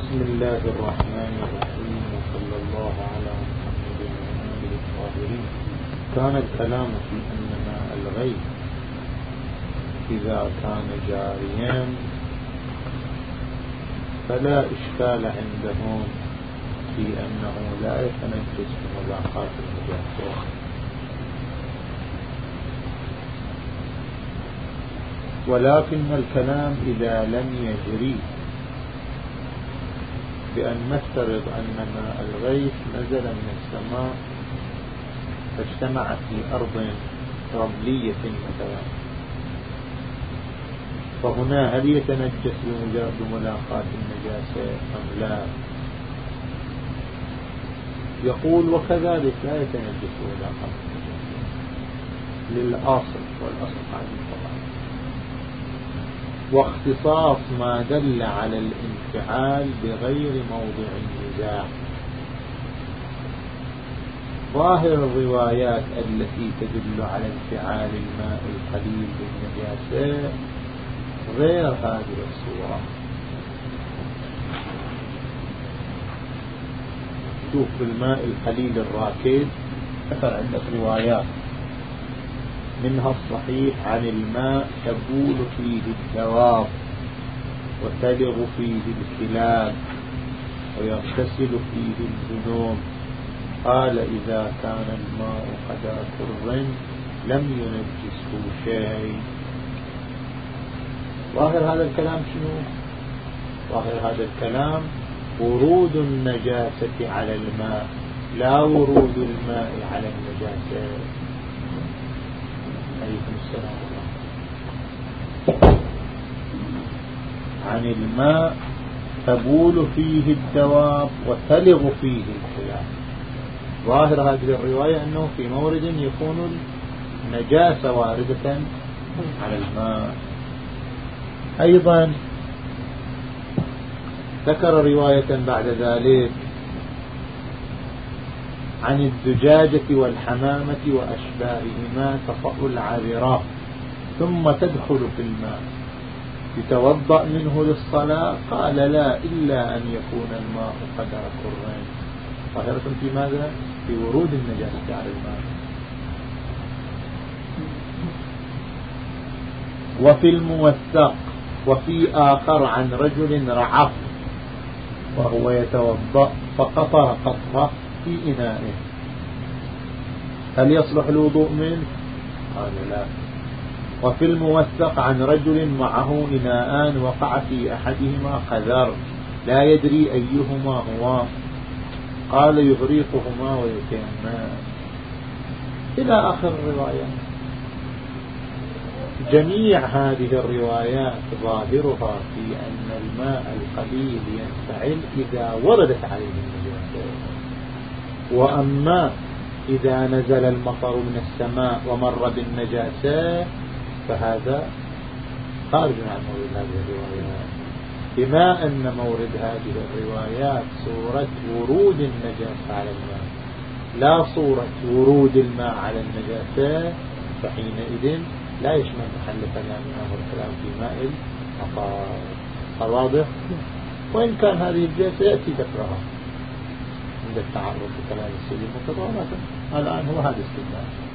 بسم الله الرحمن الرحيم وصلى الله على محمد وآله الطاهرين. كان الكلام في أن ماء الغيث إذا كان جاريا فلا إشكال عندهم في أنه لا يتنجس بملاقات النجاسة ولكن الكلام إذا لم يجري بأن نفترض أن ماء الغيث نزل من السماء فاجتمع في أرض رملية مثلا. فهنا هل يتنجس بملاقاة النجاسة أم لا؟ يقول وكذلك لا يتنجس بملاقاة النجاسة. للأصل والأصل قاعد واختصاص ما دل على الانفعال بغير موضع النزاع ظاهر الروايات التي تدل على انفعال الماء القليل بالنجاسة غير هذه الصورة. شوف الماء القليل الراكد. أثر عندك روايات. منها الصحيح عن الماء تبول فيه الدواب وتلغ فيه الكلاب ويغتسل فيه الذنوب قال إذا كان الماء قدر كر لم ينجسه شيء. ظاهر هذا الكلام شنو؟ ظاهر هذا الكلام ورود النجاسة على الماء لا ورود الماء على النجاسة. عليكم السلام. عن الماء تبول فيه الدواب وتلغ فيه الكلاب ظاهر هذه الرواية أنه في مورد يكون النجاسة واردة على الماء. أيضا ذكر رواية بعد ذلك عن الزجاجة والحمامة وأشباههما تطأ العذراء ثم تدخل في الماء. يتوضأ منه للصلاة قال لا إلا أن يكون الماء قدر كرين ظاهرة في ماذا؟ في ورود النجاسة على الماء. وفي الموثق وفي آخر عن رجل رعف وهو يتوضأ فقطر قطرة في إنائه هل يصلح الوضوء منه قال لا. وفي الموثق عن رجل معه إناءان وقع في أحدهما قذر لا يدري أيهما هو. قال يغريقهما ويتيمان إلى آخر الروايات جميع هذه الروايات ظاهرها في أن الماء القليل ينفعل إذا وردت عليه النجاسة وأما إذا نزل المطر من السماء ومر بالنجاسة فهذا خارج عن مورد هذه الروايات. بما أن مورد هذه الروايات صورة ورود النجاسة على الماء. لا صورة ورود الماء على النجاسة فحينئذ لا يشمل محل كلامنا والكلام في ماء المطر. واضح وإن كان هذه الجهة سيأتي ذكرها. عند التعرض بكلام السيد المرتضى ولكن الآن هو هذا استدلال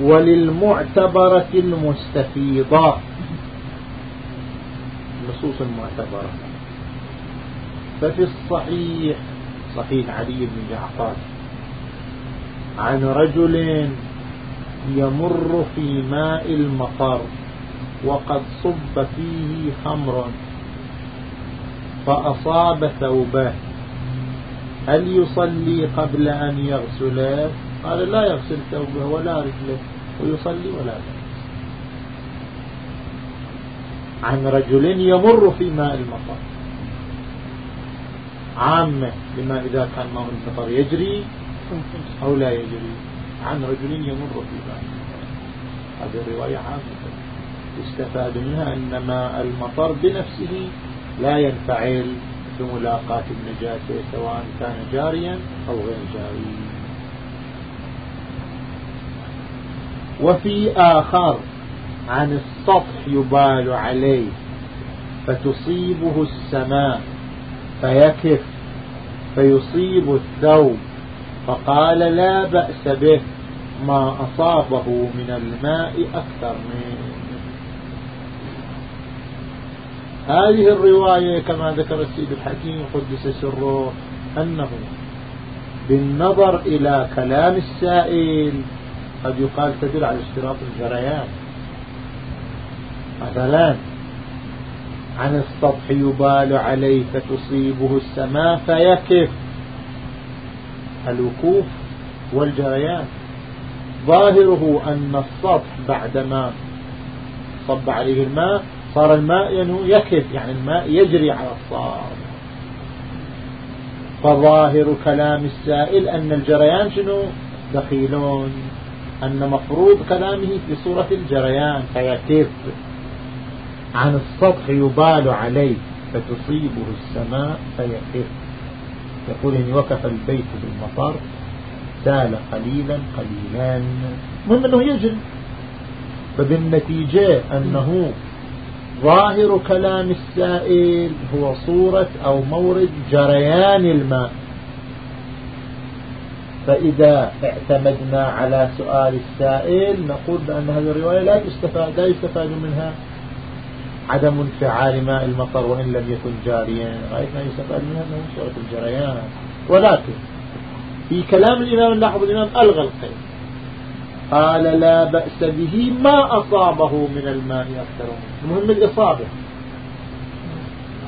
وللمعتبرة المستفيضة. النصوص المعتبرة. ففي الصحيح صحيح علي بن جعفر عن رجل يمر في ماء المطر. وقد صب فيه خمر فأصاب ثوبه. هل يصلي قبل أن يغسله قال لا يغسل ثوبه ولا رجله ويصلي ولا بأس عن رجل يمر في ماء المطر. عامة بما إذا كان ماء المطر يجري أو لا يجري. عن رجل يمر في ماء المطر. هذه الرواية عامة. يستفاد منها أن ماء المطر بنفسه لا ينفعل بملاقاة النجاسة سواء كان جاريا أو غير جاري. وفي آخر عن السطح يبال عليه فتصيبه السماء فيكف فيصيب الثوب فقال لا بأس به ما أصابه من الماء أكثر منه. هذه الرواية كما ذكر السيد الحكيم قدس سره أنه بالنظر إلى كلام السائل قد يقال تدل على اشتراط الجريان. مثلا عن السطح يبال عليه فتصيبه السماء فيكف. الوقوف والجريان. ظاهره أن السطح بعدما صب عليه الماء صار الماء يكف يعني الماء يجري على الصار. فظاهر كلام السائل أن الجريان شنو؟ دخيلون. أن مفروض كلامه في صورة الجريان فيكف عن السطح يبال عليه فتصيبه السماء فيكف يقول إن وقف البيت بالمطر سال قليلا قليلا. المهم أنه يجري. فبالنتيجة أنه ظاهر كلام السائل هو صورة أو مورد جريان الماء. فإذا اعتمدنا على سؤال السائل نقول بأن هذه الرواية لا يستفاد, لا يستفاد منها عدم انفعال ماء المطر وإن لم يكن جاريا. رأيتنا يستفاد منها؟ أنه صورة الجريان. ولكن في كلام الإمام اللاحظ الإمام ألغى القيد. قال لا بأس به ما أصابه من الماء أكثر المهم الإصابة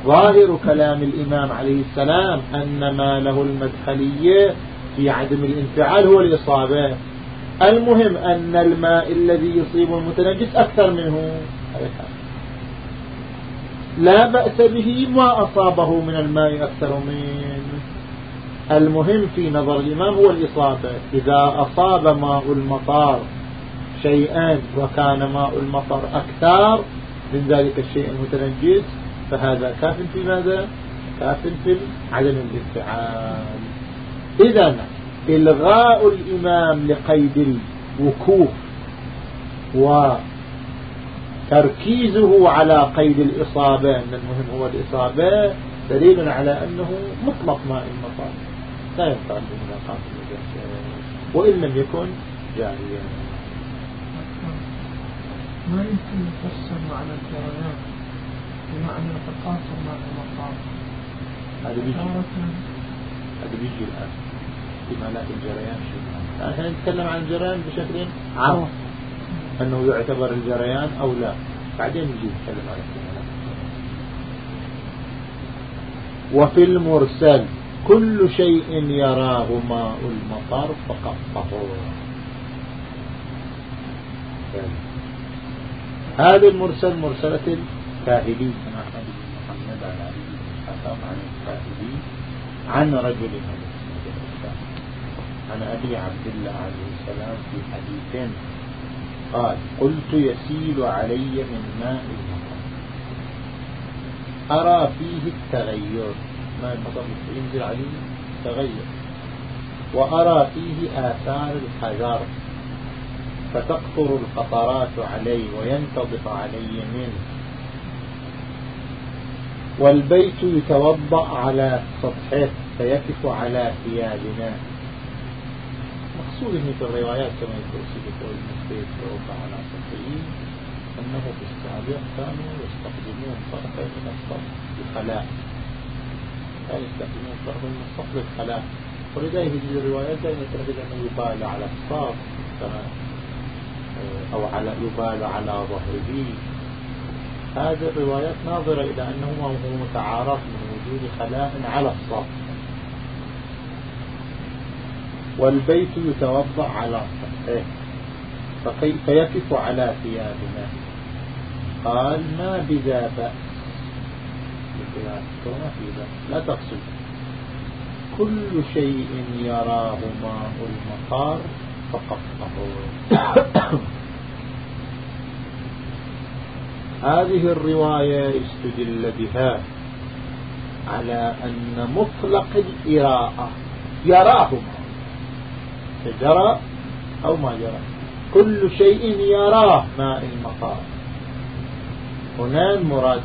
ظاهر كلام الإمام عليه السلام أن ما له المدخلية في عدم الانفعال هو الإصابة المهم أن الماء الذي يصيب المتنجس أكثر منه. لا بأس به ما أصابه من الماء أكثر منه. المهم في نظر الإمام هو الإصابة. إذا أصاب ماء المطار شيئا وكان ماء المطر أكثر من ذلك الشيء المتنجس فهذا كاف في ماذا؟ كاف في عدم الانفعال إذا إلغاء الإمام لقيد الوكوف وتركيزه على قيد الإصابة أن المهم هو الإصابة دليل على أنه مطلق ماء المطر. لا ينفع النجاسة وإن لم يكن جاريا ما يمكن نفسر على الجريان؟ بمعنى تقاطع مع المقام. هذا بيجي. هذا بيجي الآن. في معنى الجريان شيء. إحنا نتكلم عن الجريان بشكل عام. أنه يعتبر الجريان أو لا. بعدين نجي نتكلم عن الجريان وفي المرسل. كل شيء يراه ماء المطر فقط طهور هذا المرسل مرسلة الكاهلي عن أحمد بن محمد عن علي بن حكم عن الكاهلي عن رجل عن أبي عبد الله عليه السلام في حديث قال قلت يسيل علي من ماء المطر. أرى فيه التغير. ماء المطر ينزل عليه تغير. وأرى فيه آثار الحجر. فتقطر القطرات عليه وينتضف علي منه. والبيت يتوضأ على سطحه فيكف على ثيابنا. مقصود في الروايات كما يقول سيدة المسجد توضأ على سطحه أنه في السابق كانوا يستخدمون طرفة من السطح بخلاء. كانوا يستخدمون طرفة من السطح بالخلاء ولذلك في الروايات دائما تجد أنه يبال على الصاف كما أو على يبال على ظهره. هذه الروايات ناظرة إلى أنه هو متعارف من وجود خلاء على الصف والبيت يتوضأ على سطحه فكيف يكف على ثيابنا؟ قال ما بذا بأس لا تقصد. كل شيء يراه ماء المطار فقط هذه الرواية استدل بها على أن مطلق الإراءة يراه جرى أو ما جرى. كل شيء يراه ماء المطار. هنا المراد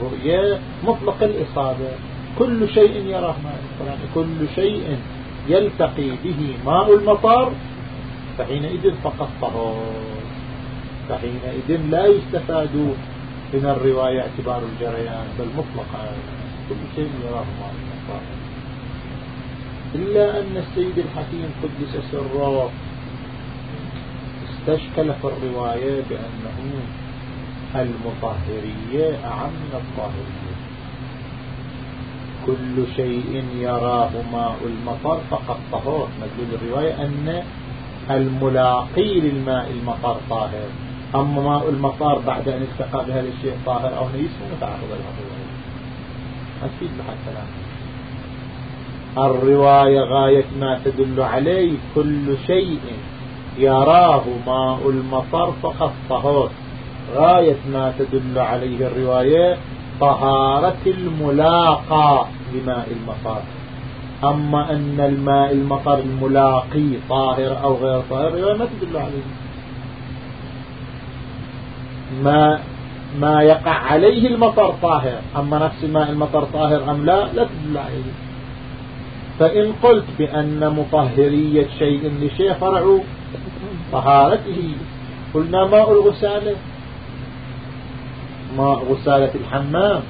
بالرؤية مطلق الإصابة. كل شيء يراه ماء المطر كل شيء يلتقي به ماء المطر. فحينئذ فقط طهور. فحينئذ لا يستفاد من الرواية اعتبار الجريان بل مطلقا كل شيء يراه ماء المطر. إلا أن السيد الحكيم قدس سره استشكل في الرواية بأنه المطهرية أعم من الطاهرية. كل شيء يراه ماء المطر فقط طهور. مدلول الرواية أن الملاقي للماء المطر طاهر. أما ماء المطر بعد أن التقى بهذا الشيء طاهر أو نيس متعرض الرواية أكيد بحد كلام الرواية غاية ما تدل عليه كل شيء يراه ماء المطر فقط طهور. غاية ما تدل عليه الرواية طهارة الملاقى لماء المطر. أما أن الماء المطر الملاقي طاهر أو غير طاهر ما تدل عليه. ما ما يقع عليه المطر طاهر. أما نفس الماء المطر طاهر أم لا لا تدل عليه. فإن قلت بأن مطهرية شيء لشيء فرع طهارته. قلنا ماء الغسالة ماء غسالة الحمام.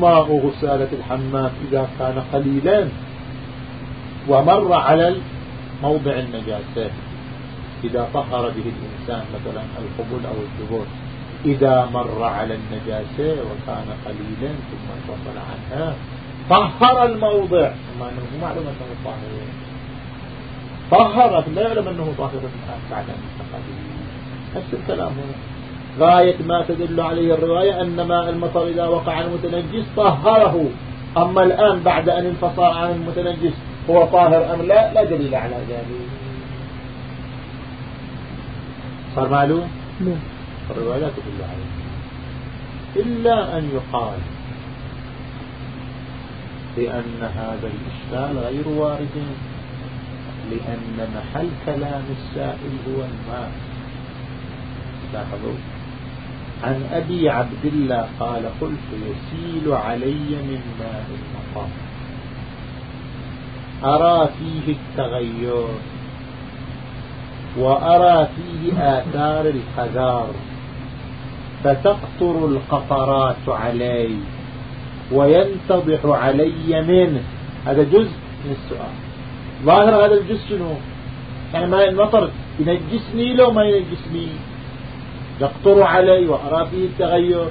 ماء غسالة الحمام إذا كان قليلا ومر على موضع النجاسة إذا طهر به الإنسان مثلا القبول أو الدبور إذا مر على النجاسة وكان قليلا ثم انفصل عنها طهر الموضع. ثم أنه معلوم أنه طاهر. طهر لا يعلم أنه طاهر بعد أن استقبل نفس الكلام هنا غاية ما تدل عليه الرواية أن ماء المطر إذا وقع المتنجس طهره. أما الآن بعد أن انفصل عن المتنجس هو طاهر أم لا؟ لا دليل على ذلك. صار معلوم؟ نعم الرواية لا تدل عليه. إلا أن يقال بأن هذا الإشكال غير وارد لأن محل كلام السائل هو الماء. لاحظوا عن أبي عبد الله قال قلت يسيل علي من ماء المطر أرى فيه التغير وأرى فيه آثار الحذار. فتقطر القطرات علي وينتضح علي منه. هذا جزء من السؤال. ظاهر هذا الجزء شنو؟ يعني ماء المطر ينجسني لو ما ينجسني. يقطر علي وأرى فيه التغير.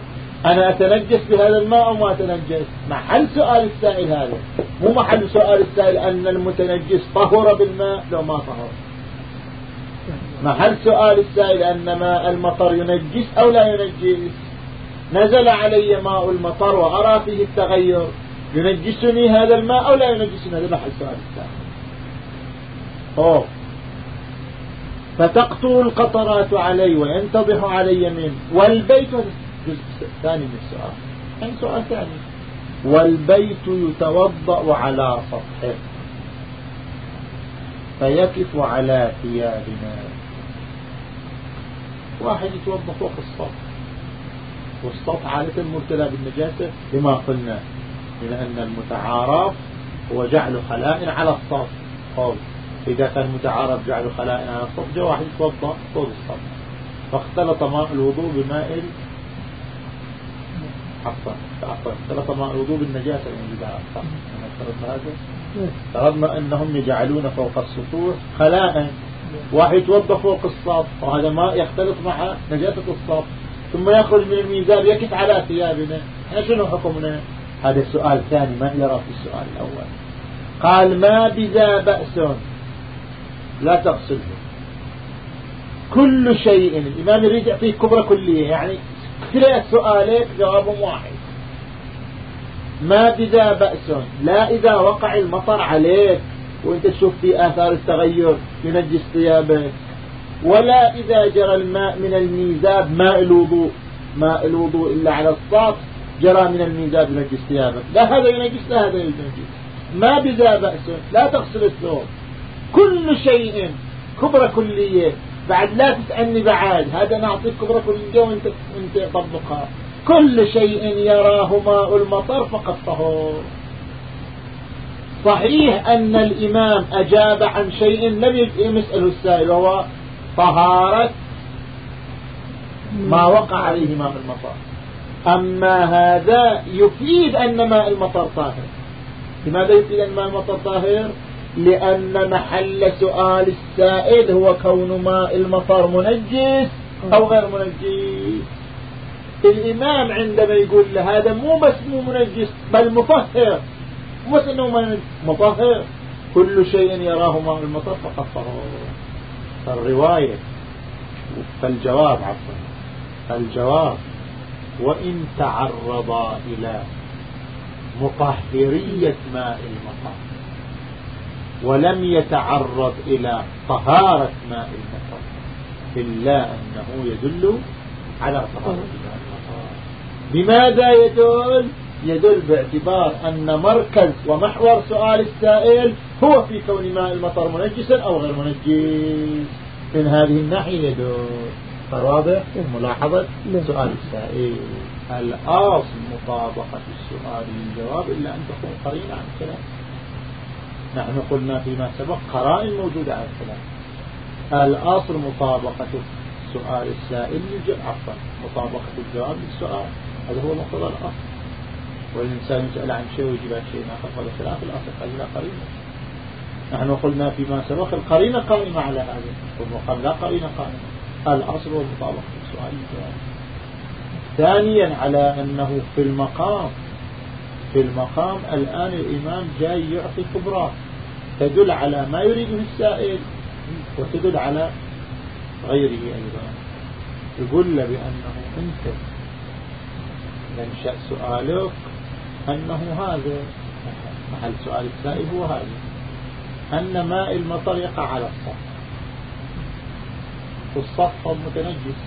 أنا أتنجس بهذا الماء أو ما أتنجس؟ محل سؤال السائل هذا. مو محل سؤال السائل أن المتنجس طهر بالماء؟ لو ما طهر. محل سؤال السائل أن ماء المطر ينجس أو لا ينجس؟ نزل علي ماء المطر وأرى فيه التغير. ينجسني هذا الماء أو لا ينجسني؟ هذا محل سؤال السائل. أوه. فتقطر القطرات علي وينتضح علي منه. والبيت جزء ثاني من السؤال. يعني سؤال ثاني؟ والبيت يتوضأ على سطحه. فيكف على ثيابنا. واحد يتوضأ فوق السطح. والسطح عادة مرتلى بالنجاسة لما قلنا من أن المتعارف هو جعل خلائن على السطح. إذا كان متعارف جعل خلائن على السطح جاء واحد يتوضأ فوق السطح فاختلط ماء الوضوء بماء عفوا عفوا. اختلط ماء الوضوء بالنجاسة على السطح افترضنا هذا. افترضنا أنهم يجعلون فوق السطوح خلائن واحد يتوضأ فوق السطح وهذا ماء يختلط مع نجاسة السطح ثم يخرج من الميزاب يكف على ثيابنا. إحنا شنو حكمنا؟ هذا سؤال ثاني ما يرى في السؤال الأول. قال ما بذا بأس؟ لا تغسله كل شيء. الإمام يريد يعطيه كبرى كلية. يعني ثلاث سؤالات جوابهم واحد. ما بذا بأس؟ لا إذا وقع المطر عليك وأنت تشوف في آثار التغير ينجس ثيابك ولا إذا جرى الماء من الميزاب ماء الوضوء؟ ماء الوضوء إلا على السطح جرى من الميزاب ينجس ثيابك لا هذا ينجس لا هذا ينجس. ما بذا بأس؟ لا تغسل الثوب. كل شيء كبرى كلية بعد لا تسألني بعد هذا نعطيك كبرى كلية وأنت, وانت طبقها كل شيء يراه ماء المطر فقد طهور صحيح أن الإمام أجاب عن شيء لم يسأله السائل وهو طهارة ما وقع عليه ماء المطر. أما هذا يفيد أن ماء المطر طاهر. لماذا يفيد أن ماء المطر طاهر؟ لأن محل سؤال السائل هو كون ماء المطر منجس أو غير منجس. الإمام عندما يقول له هذا مو بس مو منجس بل مطهر. مو بس أنه مطهر. كل شيء يراه ماء المطر فقط. طهر الرواية فالجواب عفوا الجواب وإن تعرض إلى مطهرية ماء المطر. ولم يتعرض إلى طهارة ماء المطر إلا أنه يدل على طهارة ماء المطر. بماذا يدل؟ يدل باعتبار أن مركز ومحور سؤال السائل هو في كون ماء المطر منجسا أو غير منجس. من هذه الناحية يدل. واضح ملاحظة سؤال السائل. الأصل مطابقة السؤال للجواب إلا أن تكون قرينة عن الكلام نحن قلنا فيما سبق قرائن موجودة على الكلام الأصل مطابقة سؤال السائل عفوا مطابقة الجواب للسؤال. هذا هو مقتضى الأصل. والإنسان يسأل عن شيء ويجيب عن شيء آخر هذا خلاف الأصل قال لا قرينة نحن قلنا فيما سبق القرينة قائمة على هذا. والمقام لا قرينة قائمة. الأصل هو مطابقة السؤال للجواب. ثانيا على أنه في المقام. في المقام الآن الإمام جاي يعطي كبرى تدل على ما يريده السائل وتدل على غيره أيضا. يقول له بأنه أنت ينشأ سؤالك أنه هذا. محل سؤال السائل هو هذا. أن ماء المطر يقع على السطح والسطح متنجس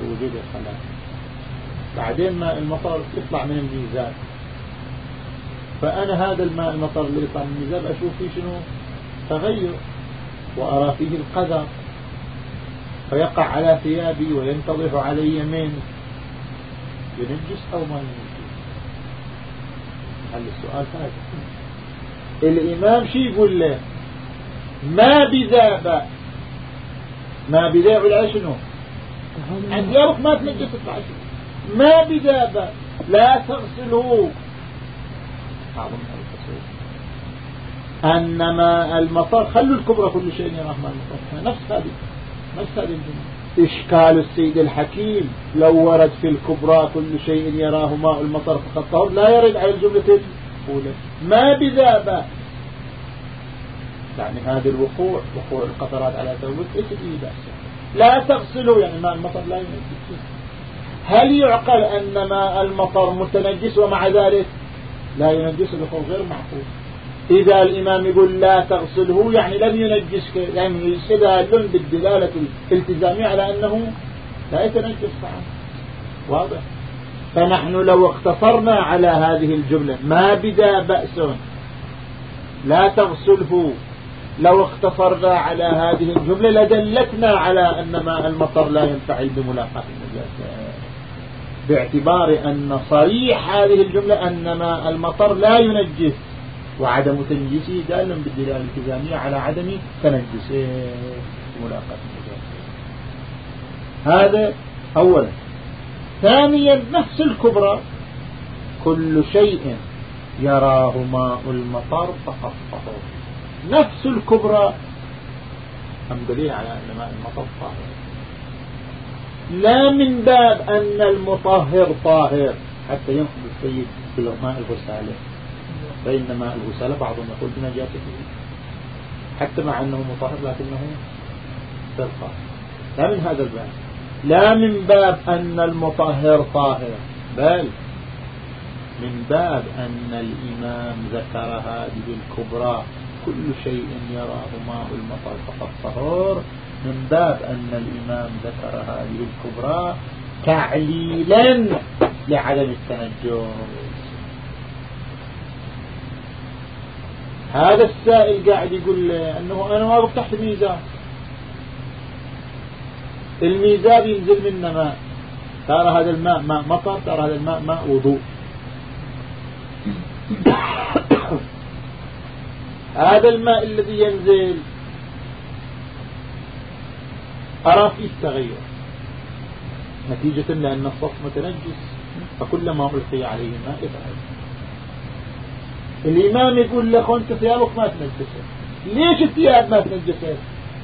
بوجود الخلايا بعدين ماء المطر يطلع من الميزان. فأنا هذا الماء المطر اللي يطلع من الميزان أشوف فيه شنو؟ تغير. وأرى فيه القدر. فيقع على ثيابي وينتضح علي من؟ ينجس أو ما ينجس؟ هل السؤال هذا؟ الإمام شي يقول له؟ ما بذاب. ما بذاب العشنو شنو؟ عند يارك ما تنجس ما بذاب. لا تغسله. أنما المطر خلوا الكبرى كل شيء يا رحمن المطر نفس هذه نفس هذه الجملة. إشكال السيد الحكيم لو ورد في الكبرى كل شيء يراه ماء المطر فقط لا يرد على الجملة الأولى. ما بذابة؟ يعني هذا الوقوع وقوع القطرات على ثوبك إيش به بأس لا تغسلوا يعني ماء المطر لا ينجس. هل يعقل أن ماء المطر متنجس ومع ذلك لا ينجس بقول غير معقول. إذا الإمام يقول لا تغسله يعني لم ينجس يعني يستدل بالدلالة الالتزامية على أنه لا يتنجس طعام واضح. فنحن لو اقتصرنا على هذه الجملة ما بدا بأس. لا تغسله. لو اقتصرنا على هذه الجملة لدلتنا على أن ماء المطر لا ينفعل بملاقاة النجاسة باعتبار أن صريح هذه الجملة أن ماء المطر لا ينجس. وعدم تنجيسه دال بالدلالة الالتزامية على عدم تنجسه. ملاقاة هذا أولا. ثانيا نفس الكبرى. كل شيء يراه ماء المطر فقط طهور نفس الكبرى. هم دليل على أن ماء المطر طاهر. لا من باب أن المطهر طاهر حتى ينقض السيد بالماء الغسالة. فإن ماء الغسالة بعضهم يقول بنجاسته حتى مع أنه مطهر لكنه غير لا من هذا الباب. لا من باب أن المطهر طاهر. بل من باب أن الإمام ذكر هذه الكبرى. كل شيء يراه ماء المطر فقط طهور من باب أن الإمام ذكر هذه الكبرى تعليلا لعدم التنجس. هذا السائل قاعد يقول له أنه أنا واقف تحت ميزان الميزان ينزل منه ماء. ترى هذا الماء ماء مطر ترى هذا الماء ماء وضوء. هذا الماء الذي ينزل أرى فيه تغير نتيجة لأن الصف متنجس فكلما ألقي عليه ماء يتغير الإمام يقول لك أنت ثيابك ما تنجست ليش الثياب ما تنجست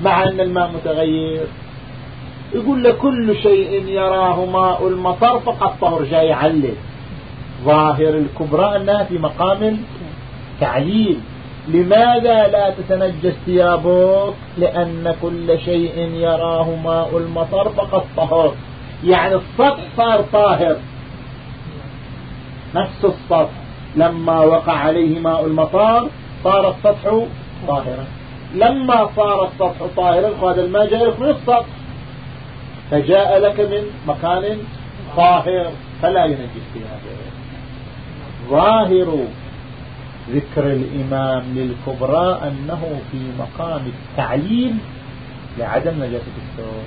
مع أن الماء متغير. يقول لك كل شيء يراه ماء المطر فقط طهر جاي عليه. ظاهر الكبرى أنها في مقام تعليل لماذا لا تتنجس ثيابك لأن كل شيء يراه ماء المطر فقط طهر. يعني السطح صار طاهر. نفس السطح. لما وقع عليه ماء المطر صار السطح طاهرا. لما صار السطح طاهرا هذا الماء جاء لك من السطح. فجاء لك من مكان طاهر فلا ينجس ثيابك ظاهر ذكر الإمام للكبرى أنه في مقام التعليل لعدم نجاسة الثوب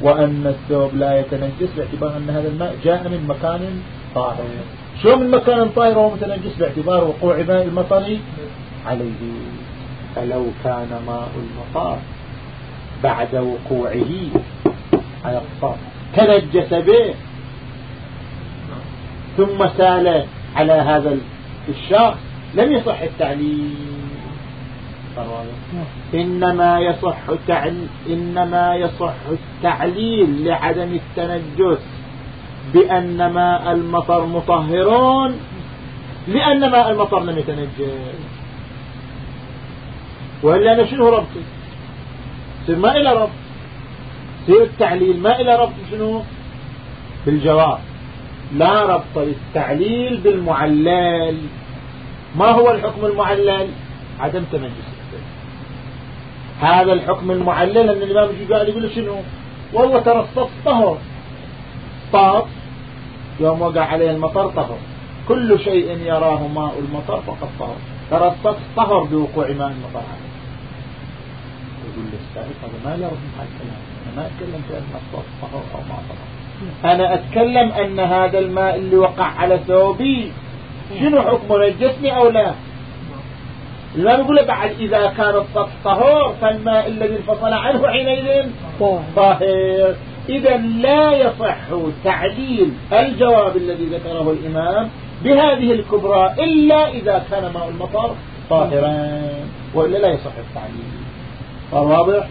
وأن الثوب لا يتنجس باعتبار أن هذا الماء جاء من مكان طاهر. شو من مكان طاهر وهو متنجس باعتبار وقوع ماء المطر عليه؟ فلو كان ماء المطر بعد وقوعه على الطاهر. تنجس به. ثم سال على هذا الشخص لم يصح التعليل إنما يصح إنما يصح التعليل لعدم التنجس بأن ماء المطر مطهرون لأن ماء المطر لم يتنجس. وإلا أنا شنو ربطي سير ما إلى ربط. سير التعليل ما إلى ربط شنو؟ بالجواب. لا ربط للتعليل بالمعلل. ما هو الحكم المعلل؟ عدم تنجس هذا الحكم المعلل أن الإمام قال يقول شنو؟ والله ترى الصف طهر. طاف. يوم وقع عليه المطر طهر. كل شيء يراه ماء المطر فقد طهر. ترى الصف طهر بوقوع ماء المطر. عليه يقول للسائل هذا ما له من الكلام. أنا ما أتكلم في أن الصف طهر أو ما طهر. أنا أتكلم أن هذا الماء اللي وقع على ثوبي شنو حكمه نجسني أو لا؟ الإمام يقول بعد إذا كان السطح طهور فالماء الذي انفصل عنه حينئذ طاهر. إذا لا يصح تعليل الجواب الذي ذكره الإمام بهذه الكبرى إلا إذا كان ماء المطر طاهرا وإلا لا يصح التعليل. واضح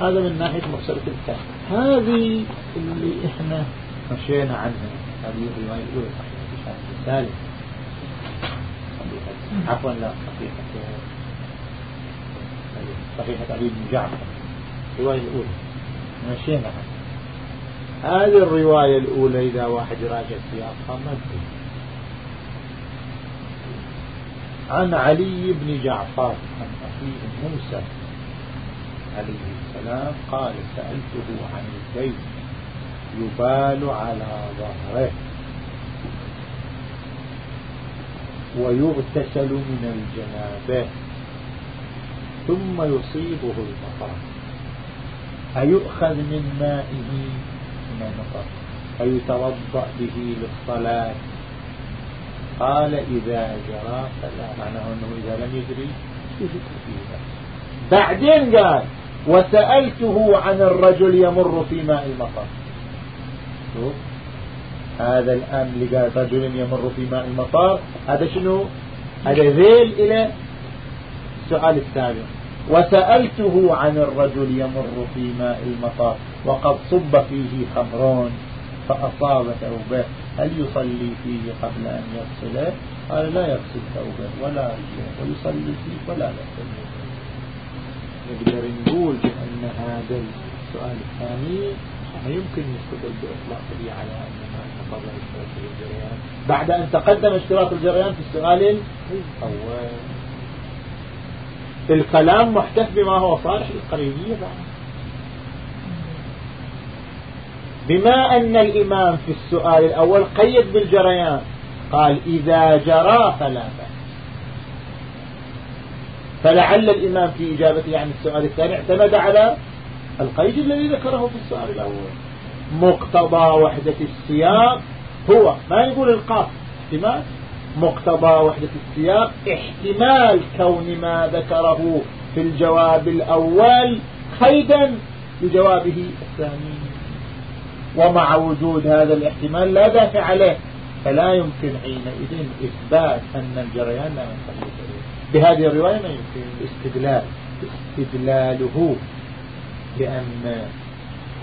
هذا من ناحية مغسلة الكهف هذه اللي إحنا مشينا عنها هذه الرواية الأولى. الثالث عفوا لا صحيحة صحيحة علي بن جعفر. الرواية الأولى. مشينا. هذه الرواية الأولى إذا واحد راجع سياقها ما عن علي بن جعفر عن أخيه موسى عليه السلام قال سألته عن البيت يبال على ظهره. ويغتسل من الجنابة ثم يصيبه المطر. أيؤخذ من مائه من المطر. أيتوضأ به للصلاة. قال إذا جرى فلا. معناه أنه إذا لم يجري بعدين قال وسألته عن الرجل يمر في ماء المطر. شوف. هذا الآن قال رجل يمر في ماء المطار. هذا شنو؟ هذا ذيل إلى السؤال السابق. وسألته عن الرجل يمر في ماء المطار وقد صب فيه خمرون فأصاب ثوبه هل يصلي فيه قبل أن يغسله؟ قال لا يغسل ثوبه ولا رجله ويصلي فيه ولا يغسل نقدر نقول بأن هذا السؤال الثاني ما يمكن يستدل بإطلاق به على أن بعد أن تقدم اشتراط الجريان في السؤال الأول. الكلام محتف بما هو صالح للقريبية بما أن الإمام في السؤال الأول قيد بالجريان قال إذا جرى فلا بأس. فلعل الإمام في إجابته عن السؤال الثاني اعتمد على القيد الذي ذكره في السؤال الأول. مقتضى وحدة السياق هو ما يقول القاف احتمال. مقتضى وحدة السياق احتمال كون ما ذكره في الجواب الأول قيدا لجوابه الثاني. ومع وجود هذا الاحتمال لا دافع عليه فلا يمكن حينئذ إثبات أن الجريان لا ينقل بهذه الرواية ما يمكن. الاستدلال استدلاله بأن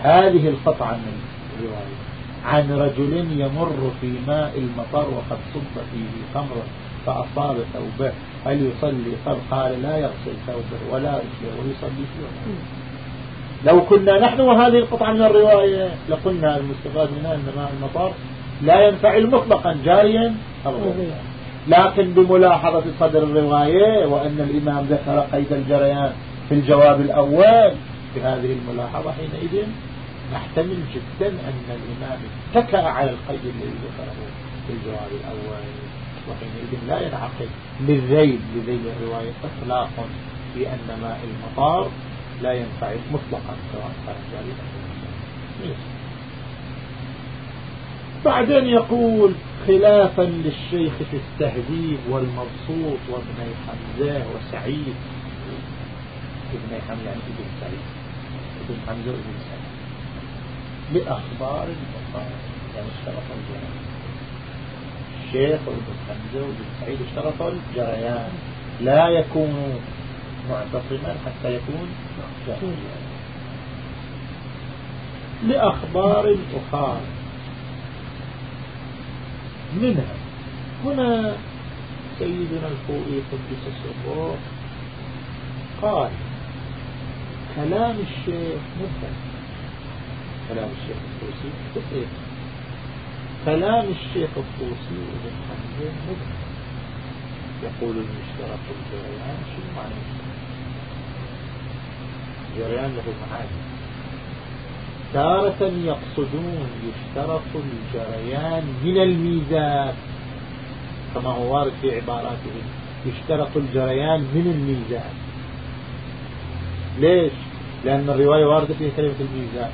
هذه القطعة من الرواية عن رجل يمر في ماء المطر وقد صب فيه خمر فأصاب ثوبه. هل يصلي؟ قال لا يغسل ثوبه ولا رجله ويصلي فيه. لو كنا نحن وهذه القطعة من الرواية لقلنا المستفاد منها أن ماء المطر لا ينفعل مطلقا جاريا لكن بملاحظة صدر الرواية وأن الإمام ذكر قيد الجريان في الجواب الأول بهذه الملاحظة حينئذ نحتمل جدا أن الإمام اتكى على القيد الذي ذكره في الجواب الأول وحينئذ لا ينعقد للذيل لذيل الرواية إطلاق في أن ماء المطار لا ينفعل مطلقا سواء كان جاريا بعدين يقول خلافا للشيخ في التهذيب والمبسوط وابن حمزة وسعيد. ابن حمزة يعني ابن سعيد. ابن حمزة وابن سعيد. لأخبار البخاري يعني اشترط الجريان الشيخ وابن حمزة وابن سعيد اشترط الجريان لا يكون معتصما حتى يكون جريان لأخبار البخاري. منها هنا سيدنا الخوئي قدس السفور قال كلام الشيخ مفهم كلام الشيخ الطوسي. تفريق كلام الشيخ الطوسي وابن حمزة مفهم يقول المشترك الجريان شو معنى الجريان له معاني. تارة يقصدون يشترط الجريان من الميزان. كما هو وارد في عباراتهم يشترط الجريان من الميزان. ليش؟ لأن الرواية واردة في كلمة الميزان.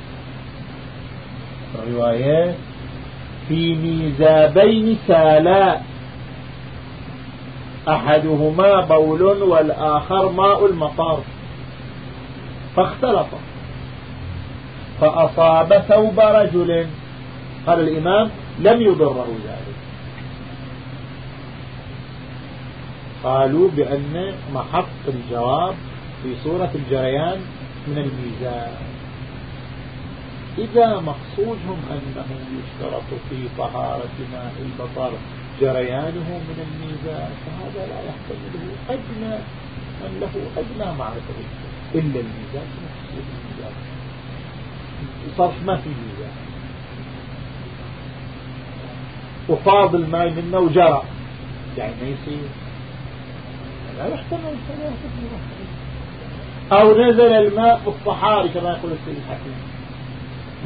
الرواية في ميزابين سالاء أحدهما بول والآخر ماء المطار فاختلطا فأصاب ثوب رجل. قال الإمام لم يضره ذلك. قالوا بأن محط الجواب في صورة الجريان من الميزان. إذا مقصودهم أنه يشترط في طهارة ماء البطر جريانه من الميزان فهذا لا يحتمله أدنى من له أدنى معرفة. إلا الميزان مقصود الميزان. الصرف ما في ميزان وفاض الماء منه وجرى. يعني ما يصير. لا يحتمل أو نزل الماء في الصحاري كما يقول السيد الحكيم.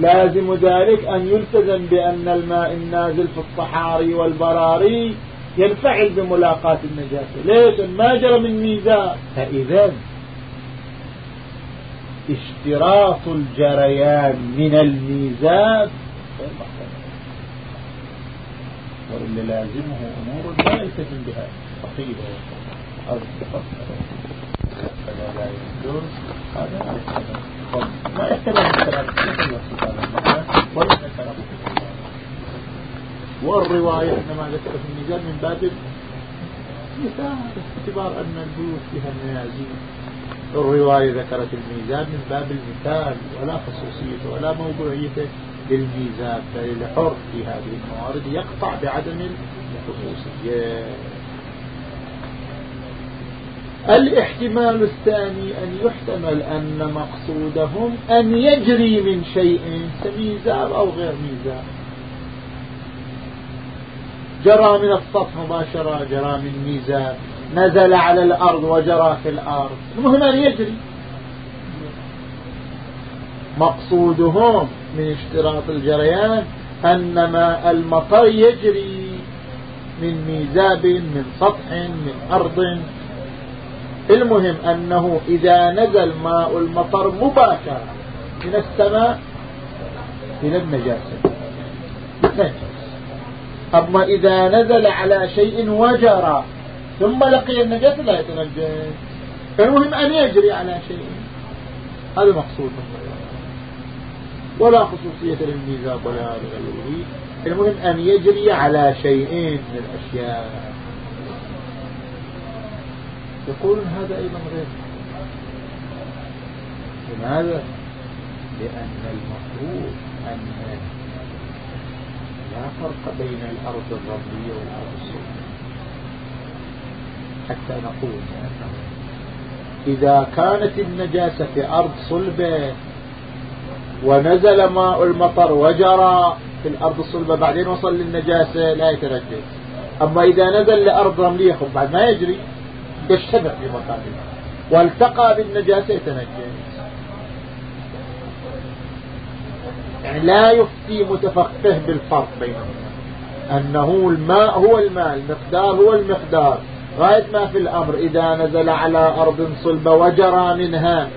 لازم ذلك أن يلتزم بأن الماء النازل في الصحاري والبراري ينفعل بملاقاة النجاسة. ليش؟ ما جرى من ميزان. فإذا اشتراط الجريان من الميزان وإلا لازمه أمور لا يلتزم بها. فقيدة. أو والرواية إنما ذكر في الميزان من باب باعتبار أن البيوت فيها الميازين الرواية ذكرت الميزان من باب المثال ولا خصوصيته ولا موضوعيته للميزان فالحر في هذه الموارد يقطع بعدم الخصوصية. الإحتمال الثاني أن يحتمل أن مقصودهم أن يجري من شيء كميزان أو غير ميزان جرى من السطح مباشرة جرى من ميزان نزل على الأرض وجرى في الأرض. المهم أن يجري. مقصودهم من اشتراط الجريان أن ماء المطر يجري من ميزاب من سطح من أرض. المهم أنه إذا نزل ماء المطر مباشرة من السماء إلى النجاسة أما إذا نزل على شيء وجرى ثم لقي النجاسة لا يتنجس المهم أن يجري على شيء. هذا مقصود ولا خصوصية للميزاب ولا لغيره. المهم أن يجري على شيئين من الأشياء. يقولون هذا أيضا غير. لماذا؟ لأن المفروض أن لا فرق بين الأرض الرملية والأرض الصلبة حتى نقول إذا كانت النجاسة في أرض صلبة ونزل ماء المطر وجرى في الأرض الصلبة بعدين وصل للنجاسة لا يتنجس. أما إذا نزل لأرض رملية بعد ما يجري يشتبه في مكانه والتقى بالنجاسة يتنجس يعني لا يفتي متفقه بالفرق بينهما أنه الماء هو الماء المقدار هو المقدار. غاية ما في الأمر إذا نزل على أرض صلبة وجرى منها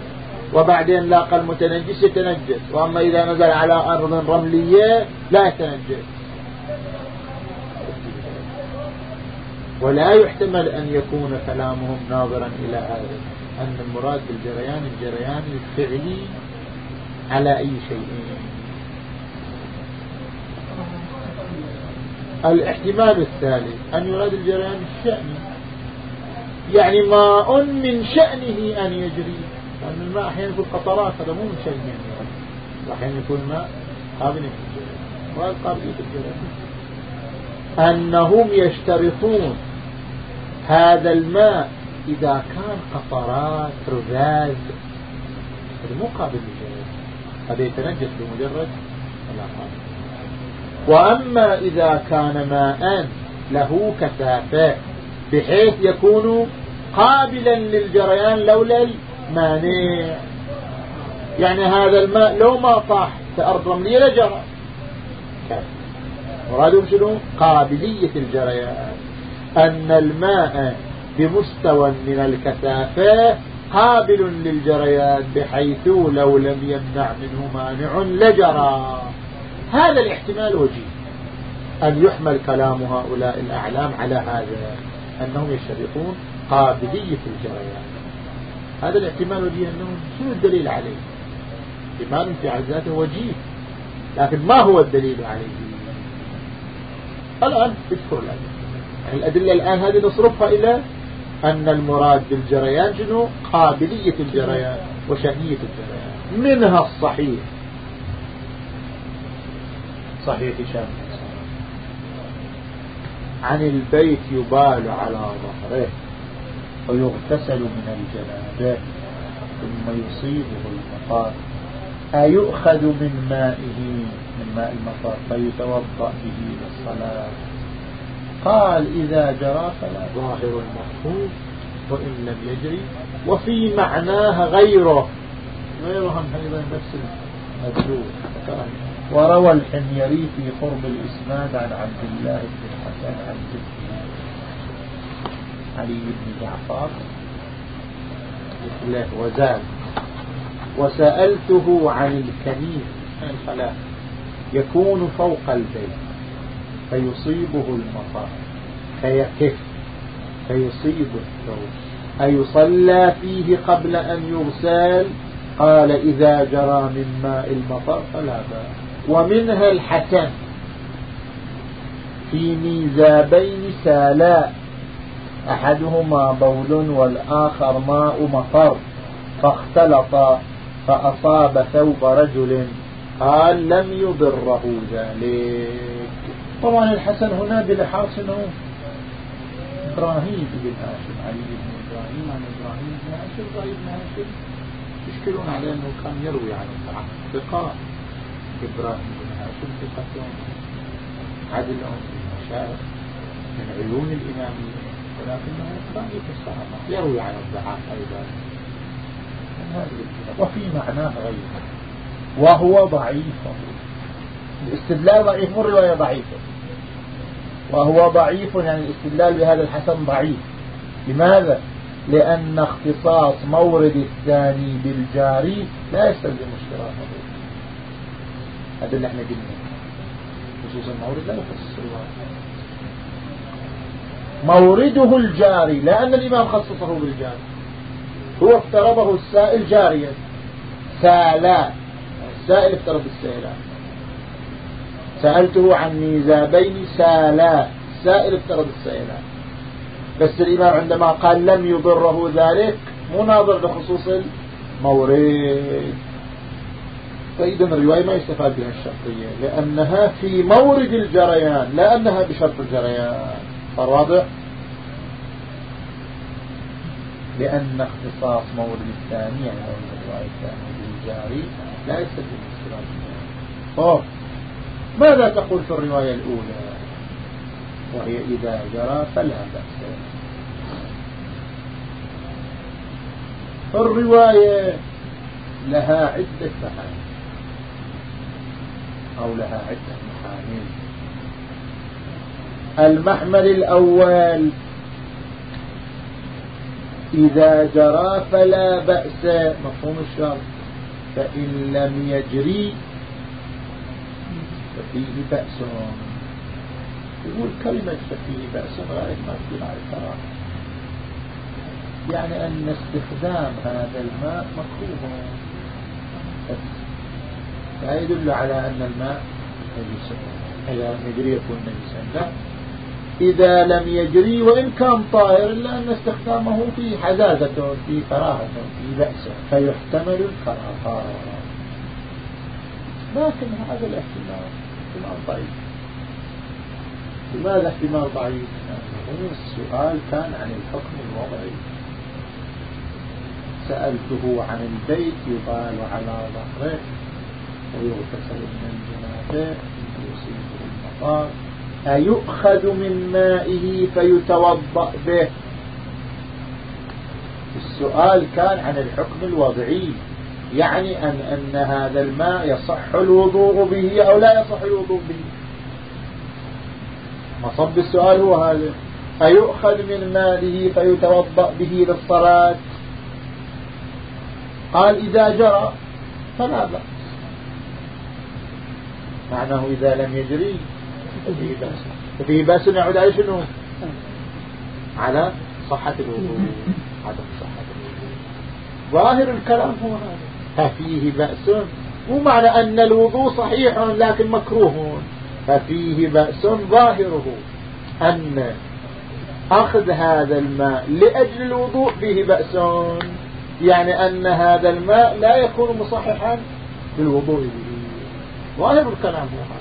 وبعدين لاقى المتنجس يتنجس. وأما إذا نزل على أرض رملية لا يتنجس. ولا يحتمل أن يكون كلامهم ناظرا إلى هذا أن المراد بالجريان الجريان الفعلي على أي شيء. الاحتمال الثالث أن يراد الجريان الشأني يعني ماء من شأنه أن يجري. لأن الماء أحيانا يكون قطرات هذا مو من شأنه أن يجري أحيانا يكون الماء قابل للجريان. وهذا قابلية الجريان أنهم يشترطون هذا الماء إذا كان قطرات رذاذ. هذا مو قابل هذا يتنجس بمجرد قابل وأما إذا كان ماء له كثافة بحيث يكون قابلا للجريان لولا المانع. يعني هذا الماء لو ما طاح في أرض رملية لجرى مرادهم شنو قابلية الجريان. أن الماء بمستوى من الكثافة قابل للجريان بحيث لو لم يمنع منه مانع لجرى. هذا الاحتمال وجيه. أن يحمل كلام هؤلاء الأعلام على هذا أنهم يشترطون قابلية الجريان. هذا الاحتمال وجيه أنهم شنو الدليل عليه؟ إيمان في ذاته وجيه لكن ما هو الدليل عليه؟ الآن اذكر الأدلة يعني الأدلة الآن هذه نصرفها إلى أن المراد بالجريان شنو؟ قابلية الجريان وشأنية الجريان. منها الصحيح. صحيح هشام. عن البيت يبال على ظهره ويغتسل من الجنابة ثم يصيبه المطار. أيؤخذ من مائه؟ ماء المطار فيتوضأ به للصلاة. قال إذا جرى فلا ظاهر المحفوظ وإن لم يجري وفي معناه غيره. غيرهم أيضا نفس المدلول وروى الحميري في قرب الإسناد عن عبد الله بن الحسن عن علي بن جعفر. وزاد. وسألته عن الكنيف الفلاح يكون فوق البيت فيصيبه المطر فيكف فيصيب الثوب. أيصلى فيه قبل أن يغسل؟ قال إذا جرى من ماء المطر فلا بأس. ومنها الحسن في ميزابين سالاء أحدهما بول والآخر ماء مطر. فاختلط فأصاب ثوب رجل. قال لم يضره ذلك. طبعا الحسن هنا بلحاظ إنه إبراهيم بن هاشم علي بن إبراهيم عن إبراهيم بن هاشم إبراهيم بن هاشم. يشكلون عليه أنه كان يروي عن ثقات إبراهيم بن هاشم ثقة عدل من المشايخ من عيون الإمامية ولكنه ضعيف الصحابة يروي عن الضعاف أيضا. وفي معناه غيره. وهو ضعيف. الاستدلال ضعيف والرواية ضعيفة. وهو ضعيف يعني الاستدلال بهذا الحسن ضعيف. لماذا؟ لأن اختصاص مورد الثاني بالجاري لا يستلزم اشتراكه هذا اللي إحنا قلنا. خصوص المورد لا يخصص الواحد مورده الجاري لأن الإمام خصصه بالجاري. هو افترضه السائل جاريا. سالا السائل افترض السائلات سألته عن ميزابين سالا السائل افترض السائلات بس الإمام عندما قال لم يضره ذلك مو ناظر لخصوص المورد. فإذا الرواية ما يستفاد بها الشرطية لأنها في مورد الجريان لا أنها بشرط الجريان. فالواضح؟ لأن اختصاص مورد الثاني يعني مورد الرواية الثاني بالجاري لا يستلزم اختلاف ماذا تقول في الرواية الأولى؟ وهي إذا جرى فلا بأس. الرواية لها عدة محامل أو لها عدة محامل المحمل الأول. إذا جرى فلا بأس. مفهوم الشرط. فإن لم يجري ففيه بأس. يقول كلمة ففيه بأس غير ما على الكراهة يعني أن استخدام هذا الماء مكروه. لا يدل على أن الماء إذا لم يجري يكون نجسا لا إذا لم يجري وإن كان طائر إلا أن استخدامه في حزازة في كراهة في بأس فيحتمل الكراهة لكن هذا الاحتمال احتمال ضعيف. لماذا احتمال ضعيف؟ السؤال كان عن الحكم الوضعي. سألته عن البيت يبال على ظهره ويغتسل من الجنابه يصيبه المطار أيؤخذ من مائه فيتوضأ به؟ السؤال كان عن الحكم الوضعي يعني أن, أن هذا الماء يصح الوضوء به أو لا يصح الوضوء به؟ مصب السؤال هو هذا. أيؤخذ من ماله فيتوضأ به للصلاة؟ قال إذا جرى فلا بأس. معناه إذا لم يجري ففيه بأس. ففيه بأس يعود على شنو؟ على صحة الوضوء عدم صحة الوضوء ظاهر الكلام هو هذا. ففيه بأس. مو معنى أن الوضوء صحيح لكن مكروه. ففيه بأس ظاهره. أن أخذ هذا الماء لأجل الوضوء فيه بأس. يعني أن هذا الماء لا يكون مصححا للوضوء. به ظاهر الكلام هو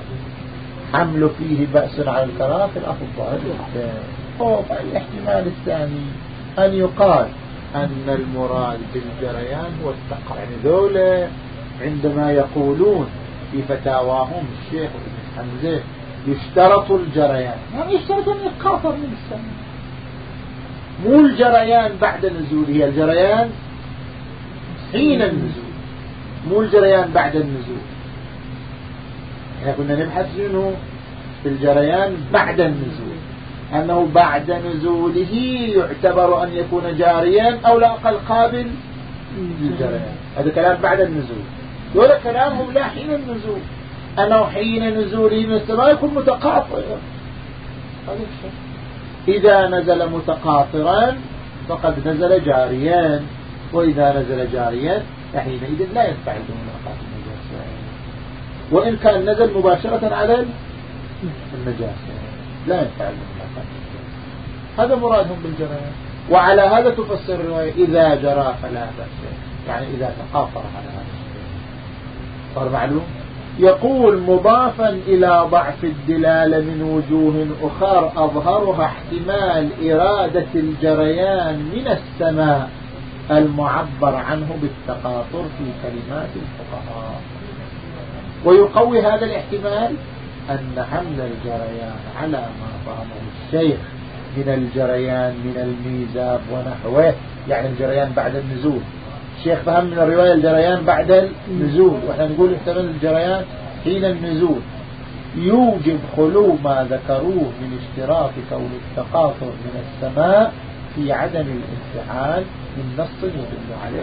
هذا حمل فيه بأس على الكراهة في الأخذ ظاهر الاحتمال الثاني أن يقال أن المراد بالجريان هو التقاطر يعني ذولا عندما يقولون في فتاواهم الشيخ ابن حمزة يشترط الجريان. يعني يشترط أن يتقاطر من السماء. مو الجريان بعد نزول هي الجريان حين النزول. مو الجريان بعد النزول. إحنا كنا نبحث شنو في الجريان بعد النزول. أنه بعد نزوله يعتبر أن يكون جاريا أو لا أقل قابل للجريان. هذا كلام بعد النزول. ولا كلامهم لا حين النزول. أنه حين نزوله من السماء يكون متقاطرا. إذا نزل متقاطرا فقد نزل جاريا. وإذا نزل جاريا فحينئذ لا ينفع الملاقات النجاسة وإن كان نزل مباشرة على النجاسة. لا ينفع هذا مرادهم بالجريان وعلى هذا تفسر الرواية إذا جرى فلا بأس. يعني إذا تقاطر على هذا صار معلوم؟ يقول مضافا إلى ضعف الدلالة من وجوه أخر أظهرها احتمال إرادة الجريان من السماء المعبر عنه بالتقاطر في كلمات الفقهاء. ويقوي هذا الاحتمال أن حمل الجريان على ما فهمه الشيخ من الجريان من الميزاب ونحوه يعني الجريان بعد النزول. الشيخ فهم من الرواية الجريان بعد النزول. وإحنا نقول احتمال الجريان حين النزول. يوجب خلو ما ذكروه من اشتراك كون التقاطر من السماء في عدم الانفعال من نص يدل عليه.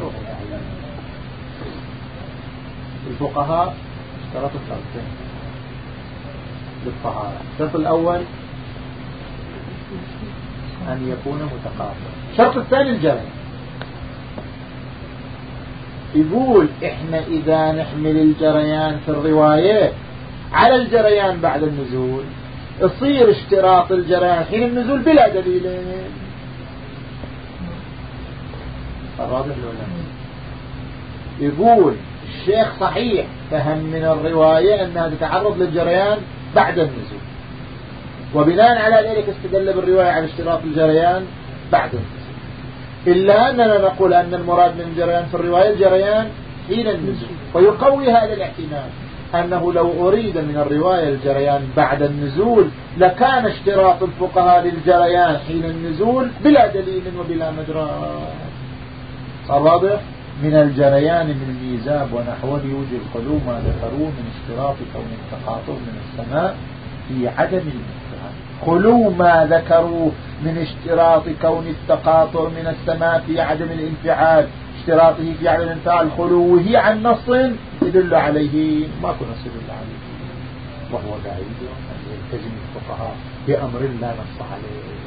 الفقهاء اشترطوا شرطين للطهارة. الشرط الأول أن يكون متقاطع الشرط الثاني الجري يقول إحنا إذا نحمل الجريان في الرواية على الجريان بعد النزول يصير اشتراط الجريان حين النزول بلا دليل. الرابع يقول الشيخ صحيح فهم من الرواية أنها تتعرض للجريان بعد النزول. وبناء على ذلك استدل بالرواية على اشتراط الجريان بعد النزول. إلا أننا نقول أن المراد من الجريان في الرواية الجريان حين النزول. ويقوي هذا الاحتمال أنه لو أريد من الرواية الجريان بعد النزول لكان اشتراط الفقهاء للجريان حين النزول بلا دليل وبلا مدرك صار واضح؟ من الجريان من الميزاب ونحوه يوجد خلو ما ذكروه من اشتراط كون التقاطر من السماء في عدم الانفعال خلو ما ذكروه من اشتراط كون التقاطر من السماء في عدم الانفعال اشتراطه في عدم الانفعال. خلوه عن نص يدل عليه. ما كنا يدل عليه. وهو بعيد أن يلتزم الفقهاء بأمر لا نص عليه.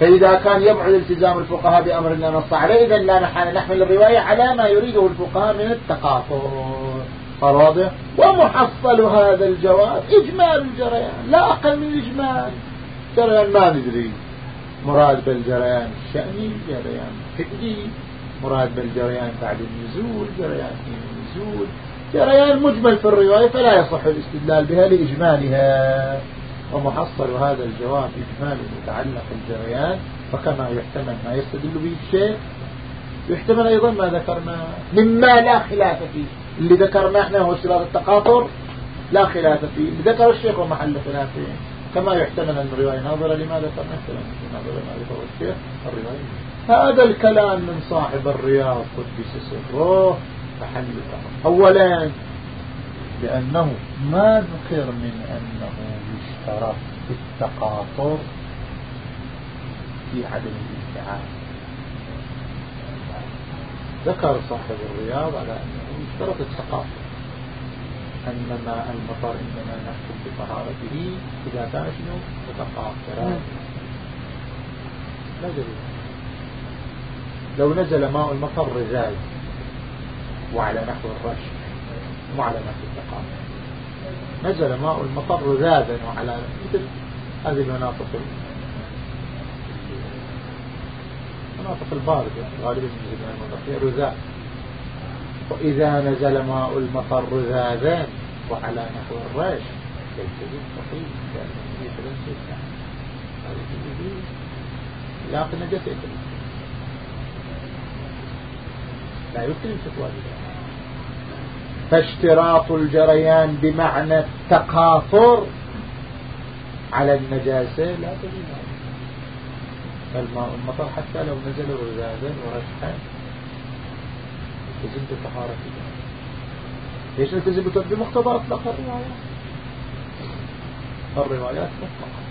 فإذا كان يبعد التزام الفقهاء بأمر لا نص عليه إذا لا نحمل الرواية على ما يريده الفقهاء من التقاطر واضح؟ ومحصل هذا الجواب إجمال الجريان لا أقل من الإجمال جريان ما ندري. مراد بالجريان الشأني جريان فعلي مراد بالجريان بعد النزول جريان النزول. جريان مجمل في الرواية فلا يصح الاستدلال بها لإجمالها. ومحصل هذا الجواب إجمال متعلق الجريان فكما يحتمل ما يستدل به الشيء يحتمل أيضا ما ذكرنا. مما لا خلاف فيه. اللي ذكرنا إحنا هو اشتراط التقاطر. لا خلاف فيه. اللي ذكر الشيخ ومحل خلافه كما يحتمل أن الرواية ناظرة لما ذكرنا؟ ناظرة لما ذكر الشيخ؟ الرواية. هذا الكلام من صاحب الرياض قدس سره فحل أولا لأنه ما ذكر من أنه يشترط التقاطر في عدم الانفعال. ذكر صاحب الرياض على أنه يشترط التقاطر. أن ماء المطر إنما نحكم بطهارته إذا كان شنو؟ متقاطرا. دليل لو نزل ماء المطر رزاز وعلى نحو الرش. مو على نحو. نزل ماء المطر رزازا وعلى مثل هذه المناطق. المناطق الباردة غالبا ينزل ماء المطر هي وإذا نزل ماء المطر رذاذا وعلى نحو الرش يلتزم صحيح لأنه يتلم لكن نجسة لا يمكن الفتوى فاشتراط الجريان بمعنى التقاطر على النجاسة لا دليل الماء المطر حتى لو نزل رذاذا ورشحا التزمت الطهارة ليش نلتزم بمقتضى اطلاق الروايات الروايات مطلقة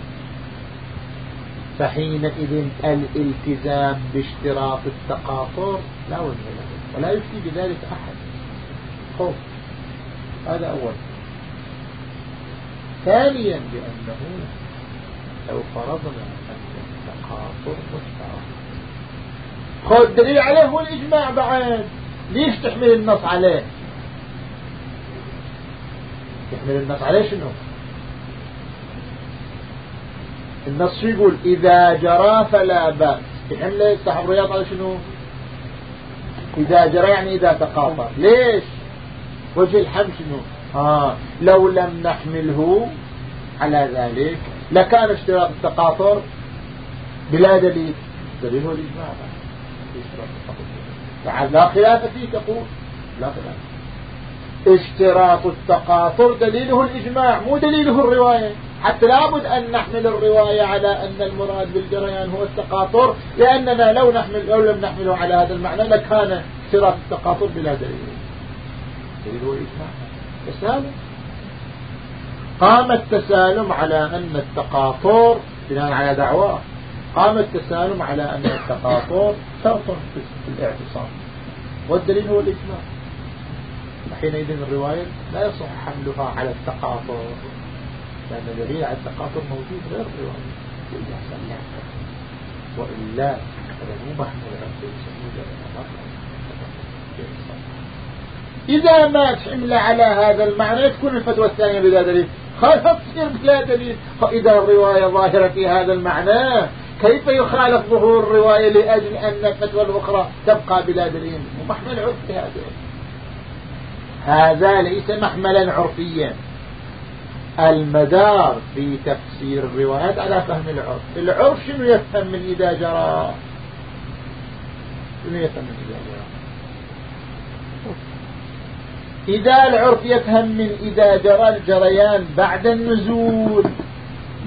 فحينئذ الالتزام باشتراط التقاطر لا وجه له ولا يفتي بذلك أحد. خوف هذا أول. ثانيا بأنه لو فرضنا أن التقاطر مشترك خذ الدليل عليه هو الإجماع بعد. ليش تحمل النص عليه؟ تحمل النص عليه شنو؟ النص يقول؟ إذا جرى فلا بأس. تحمل صاحب الرياض على شنو؟ إذا جرى يعني إذا تقاطر. ليش؟ وجه الحمل شنو آه. لو لم نحمله على ذلك لكان اشتراط التقاطر بلا دليل. دليل هو الإجماع لا خلاف فيه تقول. لا خلاف. اشتراط التقاطر دليله الإجماع مو دليله الرواية. حتى لابد أن نحمل الرواية على أن المراد بالجريان هو التقاطر لأننا لو نحمل لو لم نحمله على هذا المعنى لكان اشتراط التقاطر بلا دليل. دليله الإجماع تسالم قام التسالم على أن التقاطر بناء على دعواه قام التسالم على أن التقاطر شرط في الاعتصام. والدليل هو الإجماع وحينئذ الرواية لا يصح حملها على التقاطر لأن الدليل على التقاطر موجود غير الرواية. وإلا هذا مو محمول إذا ما تحمل على هذا المعنى تكون الفتوى الثانية بلا دليل. خلاص تصير بلا دليل. فإذا الرواية ظاهرة في هذا المعنى كيف يخالف ظهور الرواية لأجل أن الفتوى الأخرى تبقى بلا دليل؟ ومحمل عرفي هذا هذا ليس محملا عرفيا. المدار في تفسير الروايات على فهم العرف. العرف شنو يفهم من إذا جرى؟ شنو يفهم من إذا جرى؟ إذا العرف يفهم من إذا جرى الجريان بعد النزول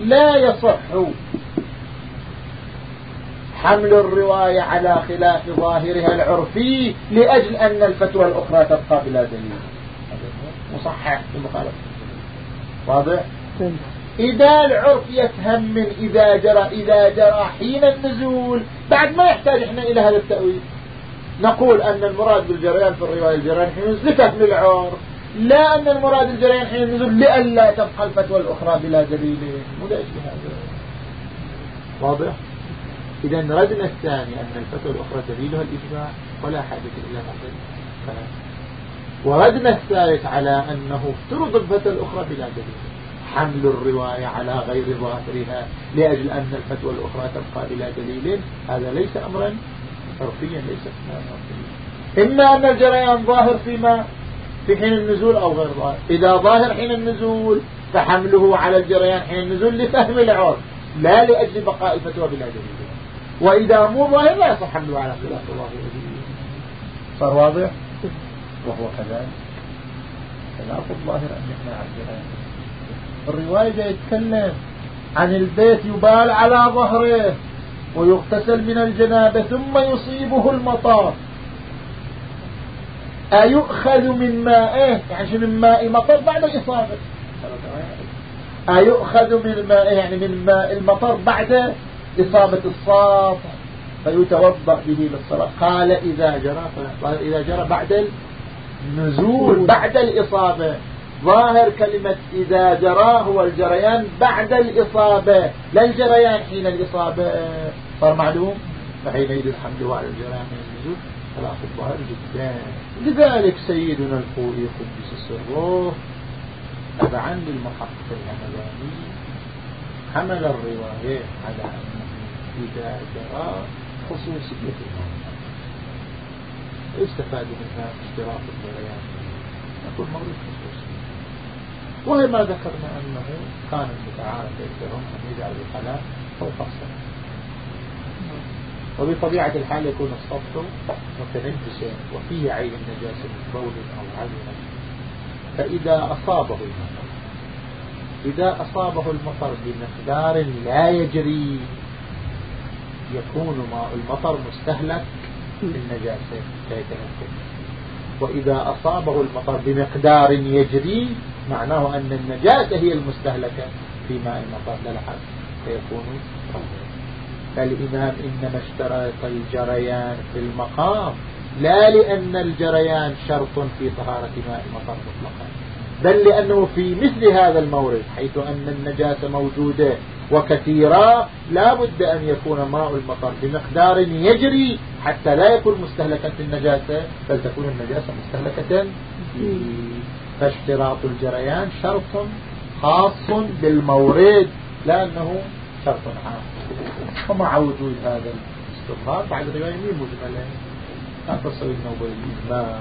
لا يصح حمل الرواية على خلاف ظاهرها العرفي لأجل أن الفتوى الأخرى تبقى بلا دليل. مصحح المخالفة. واضح؟ إذا العرف يفهم من إذا جرى إذا جرى حين النزول بعد ما يحتاج إحنا إلى هذا التأويل. نقول أن المراد بالجريان في الرواية الجريان حين نزل لفهم العرف لا أن المراد الجريان حين النزول لئلا تبقى الفتوى الأخرى بلا دليل. مو هذا واضح؟ إذا ردنا الثاني أن الفتوى الأخرى دليلها الإجماع ولا حاجة إلى الكلام. وردنا الثالث على أنه افترض الفتوى الأخرى بلا دليل. حمل الرواية على غير ظاهرها لأجل أن الفتوى الأخرى تبقى بلا دليل. هذا ليس أمرا عرفيا ليس أمرا عرفيا إما أن الجريان ظاهر فيما في حين النزول أو غير ظاهر. إذا ظاهر حين النزول فحمله على الجريان حين النزول لفهم العرف لا لأجل بقاء الفتوى بلا دليل. وإذا مو ظاهر لا يصح حمله على خلاف الظاهر صار واضح؟ وهو كذلك. خلاف الظاهر أن يحمل على الجريان. الرواية يتكلم عن البيت يبال على ظهره. ويغتسل من الجنابة ثم يصيبه المطار. أيؤخذ من مائه؟ يعني من ماء؟ مطر بعد الإصابة. أيؤخذ من ماء يعني من ماء المطر بعد إصابة الصاف. فيتوضأ به للصلاة قال إذا جرى إذا جرى بعد النزول بعد الإصابة. ظاهر كلمة إذا جرى هو الجريان بعد الإصابة. لا الجريان حين الإصابة. صار معلوم؟ فحينئذ الحمد على الجريان. من النزول خلاف الظاهر جدا. لذلك سيدنا الخوئي قدس سره تبعا للمحقق الهمداني حمل الرواية على أنه إذا جرى خصوصية المعنى. استفاد منها اشتراط الجريان. نقول مورد خصوصي وهي ما ذكرنا أنه كان المتعارف عندهم أن يجعل الخلاء فوق السماء وبطبيعة الحال يكون السطح متنجسا وفيه عين النجاسة من بول أو عين فإذا أصابه المطر إذا أصابه المطر بمقدار لا يجري يكون ماء المطر مستهلك بالنجاسة فيتنفس وإذا أصابه المطر بمقدار يجري معناه أن النجاسة هي المستهلكة في ماء المطر لا لحد فيكون فالإمام إنما اشترط الجريان في المقام لا لأن الجريان شرط في طهارة ماء المطر مطلقا بل لأنه في مثل هذا المورد حيث أن النجاسة موجودة وكثيرا لا بد أن يكون ماء المطر بمقدار يجري حتى لا يكون مستهلكا في النجاسة بل تكون النجاسة مستهلكة فاشتراط الجريان شرط خاص بالمورد لأنه شرط عام. ومع وجود هذا الاستظهار بعد رواية مجملة لا تصل النوبة الإجمال